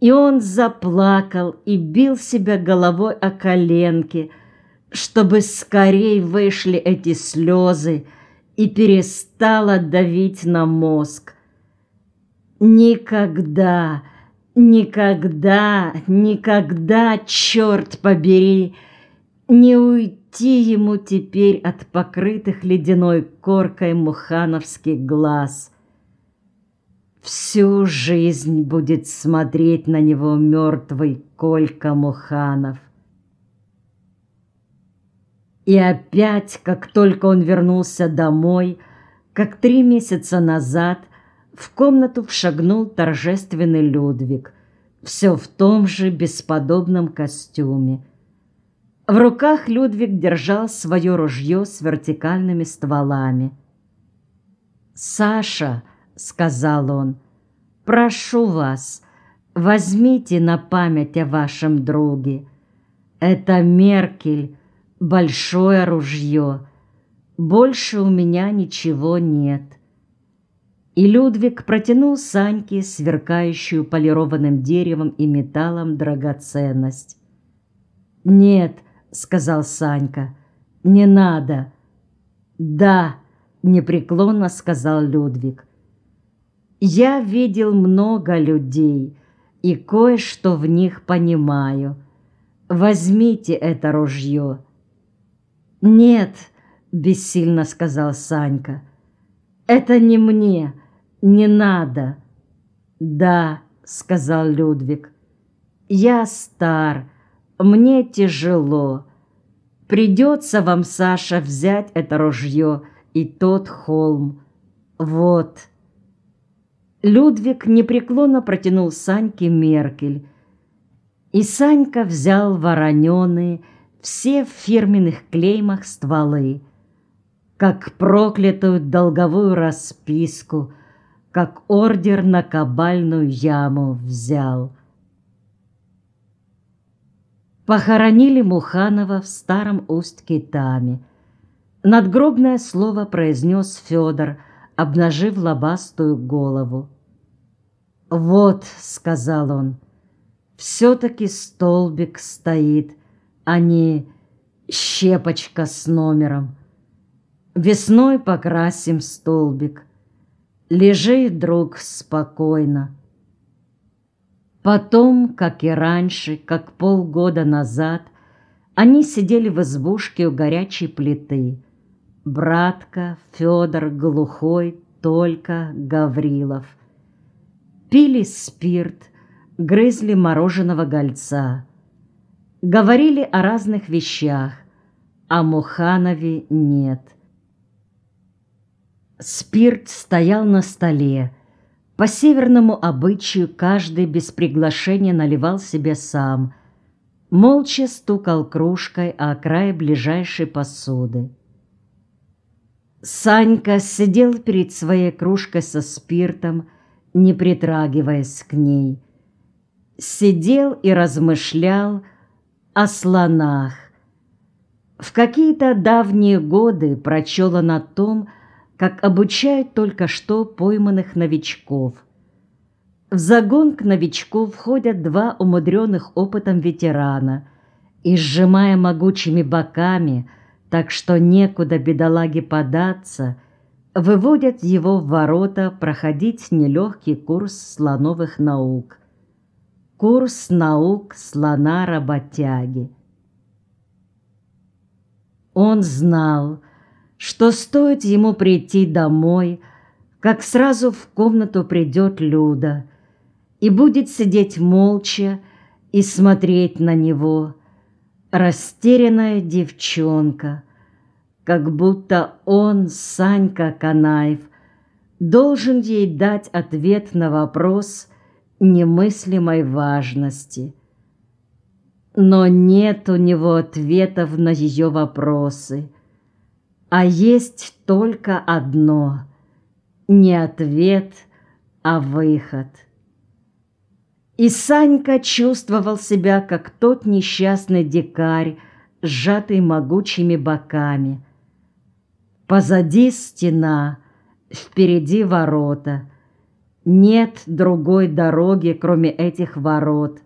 И он заплакал и бил себя головой о коленки, чтобы скорей вышли эти слезы и перестало давить на мозг. Никогда, никогда, никогда, черт побери, не уйти ему теперь от покрытых ледяной коркой мухановских глаз. Всю жизнь будет смотреть на него мертвый Колька Муханов. И опять, как только он вернулся домой, как три месяца назад, в комнату вшагнул торжественный Людвиг, все в том же бесподобном костюме. В руках Людвиг держал свое ружье с вертикальными стволами. «Саша», — сказал он, — «прошу вас, возьмите на память о вашем друге. Это Меркель, большое ружье. Больше у меня ничего нет. И Людвиг протянул Саньке сверкающую полированным деревом и металлом драгоценность. «Нет», — сказал Санька, — «не надо». «Да», — непреклонно сказал Людвиг. «Я видел много людей и кое-что в них понимаю. Возьмите это ружье». «Нет», — бессильно сказал Санька, — «это не мне, не надо». «Да», — сказал Людвиг, — «я стар, мне тяжело. Придется вам, Саша, взять это ружье и тот холм. Вот». Людвиг непреклонно протянул Саньке Меркель, и Санька взял вороненые, все в фирменных клеймах стволы, как проклятую долговую расписку, как ордер на кабальную яму взял. Похоронили Муханова в старом Усть-Китаме. Надгробное слово произнес Федор, обнажив лобастую голову. «Вот», — сказал он, — «все-таки столбик стоит, а не щепочка с номером. Весной покрасим столбик. Лежи, друг, спокойно. Потом, как и раньше, как полгода назад, они сидели в избушке у горячей плиты. Братка, Федор, Глухой, Только, Гаврилов. Пили спирт, грызли мороженого гольца — Говорили о разных вещах, а Муханове нет. Спирт стоял на столе. По северному обычаю каждый без приглашения наливал себе сам. Молча стукал кружкой о край ближайшей посуды. Санька сидел перед своей кружкой со спиртом, не притрагиваясь к ней. Сидел и размышлял, о слонах. В какие-то давние годы прочел он о том, как обучают только что пойманных новичков. В загон к новичку входят два умудренных опытом ветерана и, сжимая могучими боками, так что некуда бедолаге податься, выводят его в ворота проходить нелегкий курс слоновых наук – Курс наук слона-работяги. Он знал, что стоит ему прийти домой, как сразу в комнату придет Люда и будет сидеть молча и смотреть на него, растерянная девчонка, как будто он, Санька Канаев, должен ей дать ответ на вопрос – немыслимой важности. Но нет у него ответов на ее вопросы, а есть только одно — не ответ, а выход. И Санька чувствовал себя, как тот несчастный дикарь, сжатый могучими боками. Позади стена, впереди ворота — Нет другой дороги, кроме этих ворот.